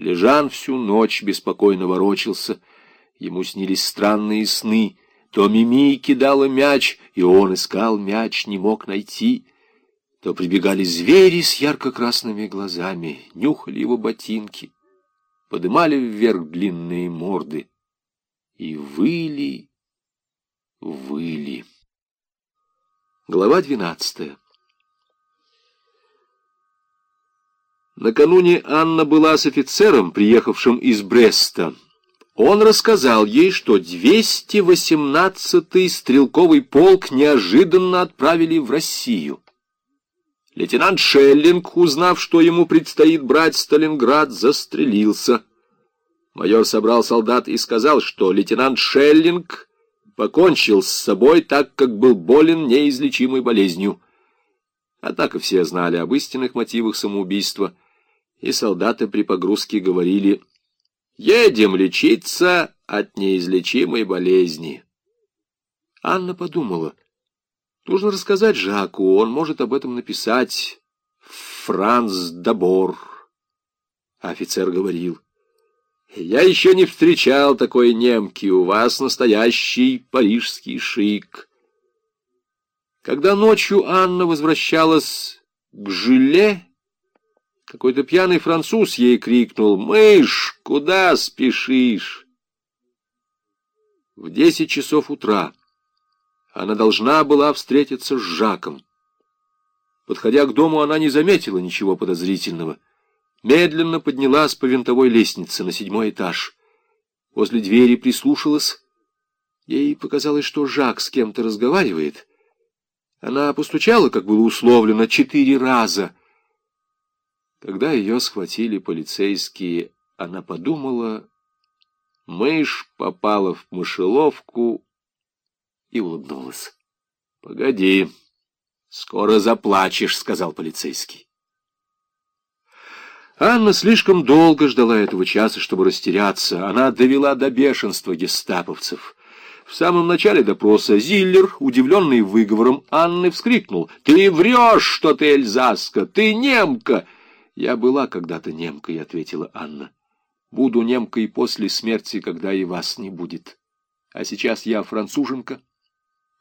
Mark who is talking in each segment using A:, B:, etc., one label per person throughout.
A: Лежан всю ночь беспокойно ворочался. Ему снились странные сны. То Мими кидала мяч, и он искал мяч, не мог найти. То прибегали звери с ярко-красными глазами, нюхали его ботинки, подымали вверх длинные морды и выли, выли. Глава двенадцатая. Накануне Анна была с офицером, приехавшим из Бреста. Он рассказал ей, что 218-й стрелковый полк неожиданно отправили в Россию. Лейтенант Шеллинг, узнав, что ему предстоит брать Сталинград, застрелился. Майор собрал солдат и сказал, что лейтенант Шеллинг покончил с собой, так как был болен неизлечимой болезнью. Однако все знали об истинных мотивах самоубийства, и солдаты при погрузке говорили «Едем лечиться от неизлечимой болезни». Анна подумала, нужно рассказать Жаку, он может об этом написать. Франц Дабор. Офицер говорил, «Я еще не встречал такой немки, у вас настоящий парижский шик». Когда ночью Анна возвращалась к Жиле, какой-то пьяный француз ей крикнул «Мышь, куда спешишь?» В десять часов утра она должна была встретиться с Жаком. Подходя к дому, она не заметила ничего подозрительного. Медленно поднялась по винтовой лестнице на седьмой этаж. Возле двери прислушалась. Ей показалось, что Жак с кем-то разговаривает — она постучала, как было условлено, четыре раза. Когда ее схватили полицейские, она подумала, мышь попала в мышеловку и улыбнулась. — Погоди, скоро заплачешь, — сказал полицейский. Анна слишком долго ждала этого часа, чтобы растеряться. Она довела до бешенства гестаповцев — в самом начале допроса Зиллер, удивленный выговором Анны, вскрикнул. «Ты врешь, что ты эльзаска! Ты немка!» «Я была когда-то немкой», — ответила Анна. «Буду немкой после смерти, когда и вас не будет. А сейчас я француженка,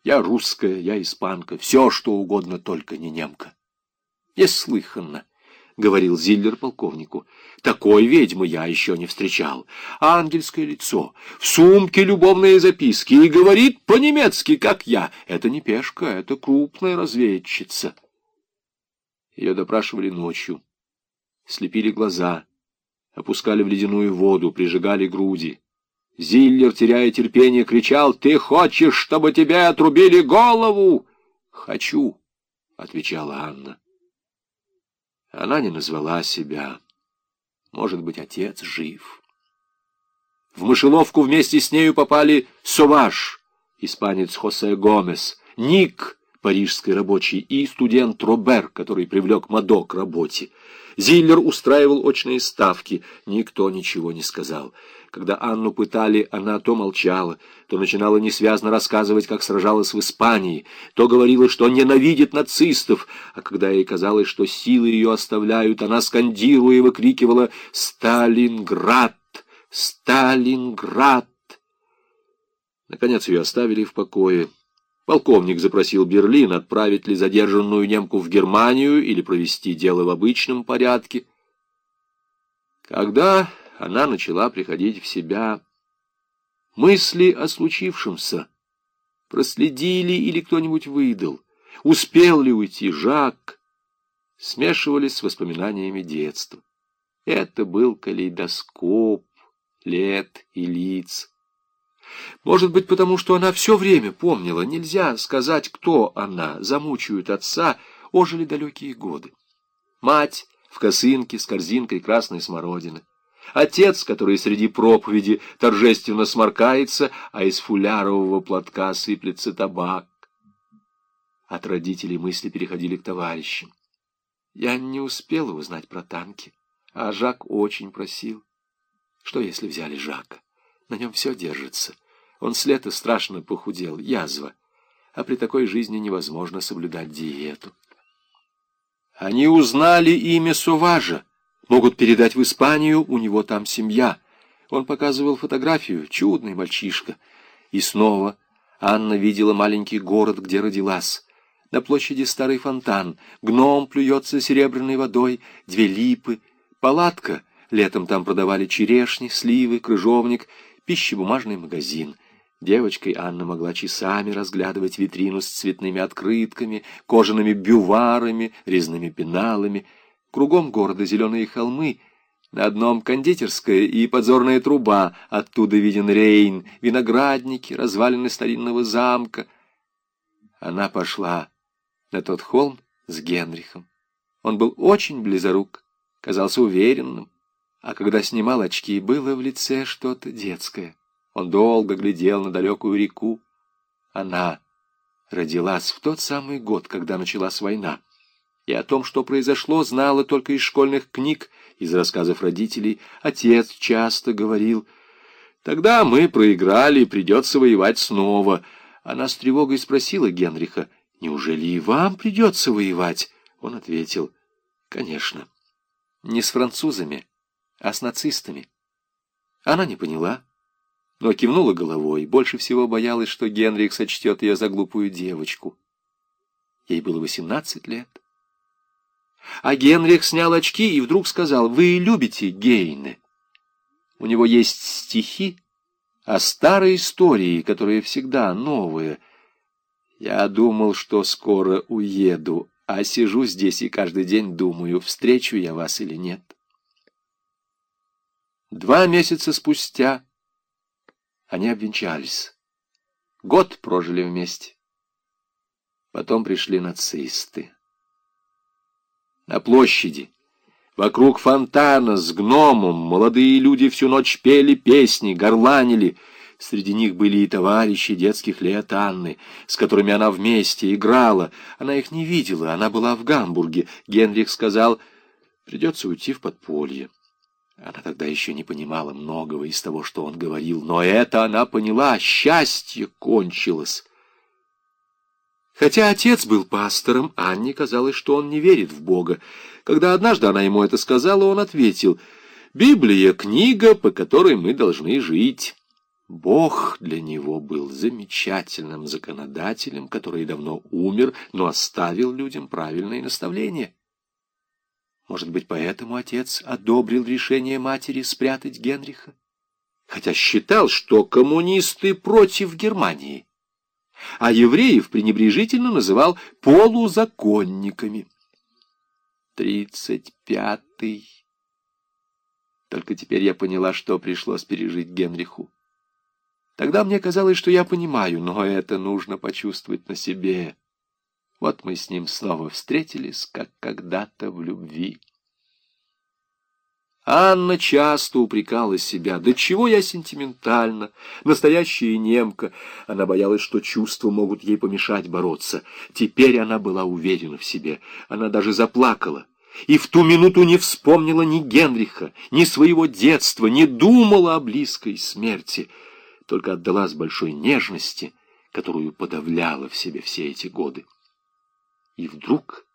A: я русская, я испанка, все, что угодно, только не немка». Неслыханно говорил Зиллер полковнику. Такой ведьмы я еще не встречал. Ангельское лицо, в сумке любовные записки и говорит по-немецки, как я. Это не пешка, это крупная разведчица. Ее допрашивали ночью, слепили глаза, опускали в ледяную воду, прижигали груди. Зиллер, теряя терпение, кричал, «Ты хочешь, чтобы тебе отрубили голову?» «Хочу», — отвечала Анна. Она не назвала себя. Может быть, отец жив. В мышеловку вместе с нею попали Соваш, испанец Хосе Гомес, Ник, парижский рабочий, и студент Робер, который привлек Мадо к работе. Зиллер устраивал очные ставки. Никто ничего не сказал. Когда Анну пытали, она то молчала, то начинала несвязно рассказывать, как сражалась в Испании, то говорила, что ненавидит нацистов, а когда ей казалось, что силы ее оставляют, она, скандируя, и выкрикивала «Сталинград! Сталинград!». Наконец ее оставили в покое. Полковник запросил Берлин, отправить ли задержанную немку в Германию или провести дело в обычном порядке. Когда она начала приходить в себя, мысли о случившемся проследили или кто-нибудь выдал, успел ли уйти Жак, смешивались с воспоминаниями детства. Это был калейдоскоп лет и лиц. Может быть, потому что она все время помнила, нельзя сказать, кто она, замучают отца, ожили далекие годы. Мать в косынке с корзинкой красной смородины. Отец, который среди проповеди торжественно сморкается, а из фулярового платка сыплется табак. От родителей мысли переходили к товарищам. Я не успела узнать про танки, а Жак очень просил. Что, если взяли Жака? На нем все держится. Он с лета страшно похудел, язва. А при такой жизни невозможно соблюдать диету. Они узнали имя Суважа, Могут передать в Испанию, у него там семья. Он показывал фотографию, чудный мальчишка. И снова Анна видела маленький город, где родилась. На площади старый фонтан, гном плюется серебряной водой, две липы, палатка, летом там продавали черешни, сливы, крыжовник, пищебумажный магазин. Девочкой Анна могла часами разглядывать витрину с цветными открытками, кожаными бюварами, резными пеналами. Кругом города зеленые холмы, на одном кондитерская и подзорная труба, оттуда виден Рейн, виноградники, развалины старинного замка. Она пошла на тот холм с Генрихом. Он был очень близорук, казался уверенным, а когда снимал очки, было в лице что-то детское. Он долго глядел на далекую реку. Она родилась в тот самый год, когда началась война. И о том, что произошло, знала только из школьных книг, из рассказов родителей. Отец часто говорил, «Тогда мы проиграли, придется воевать снова». Она с тревогой спросила Генриха, «Неужели и вам придется воевать?» Он ответил, «Конечно. Не с французами, а с нацистами». Она не поняла, но кивнула головой, больше всего боялась, что Генрих сочтет ее за глупую девочку. Ей было восемнадцать лет. А Генрих снял очки и вдруг сказал, «Вы любите Гейне?» У него есть стихи о старой истории, которые всегда новые — я думал, что скоро уеду, а сижу здесь и каждый день думаю, встречу я вас или нет. Два месяца спустя они обвенчались. Год прожили вместе. Потом пришли нацисты. На площади, вокруг фонтана с гномом, молодые люди всю ночь пели песни, горланили — Среди них были и товарищи детских лет Анны, с которыми она вместе играла. Она их не видела, она была в Гамбурге. Генрих сказал, придется уйти в подполье. Она тогда еще не понимала многого из того, что он говорил, но это она поняла, счастье кончилось. Хотя отец был пастором, Анне казалось, что он не верит в Бога. Когда однажды она ему это сказала, он ответил, «Библия — книга, по которой мы должны жить». Бог для него был замечательным законодателем, который давно умер, но оставил людям правильные наставления. Может быть, поэтому отец одобрил решение матери спрятать Генриха? Хотя считал, что коммунисты против Германии, а евреев пренебрежительно называл полузаконниками. Тридцать пятый. Только теперь я поняла, что пришлось пережить Генриху. Тогда мне казалось, что я понимаю, но это нужно почувствовать на себе. Вот мы с ним снова встретились, как когда-то в любви. Анна часто упрекала себя. Да чего я сентиментальна, настоящая немка. Она боялась, что чувства могут ей помешать бороться. Теперь она была уверена в себе. Она даже заплакала. И в ту минуту не вспомнила ни Генриха, ни своего детства, не думала о близкой смерти только отдалась большой нежности, которую подавляла в себе все эти годы. И вдруг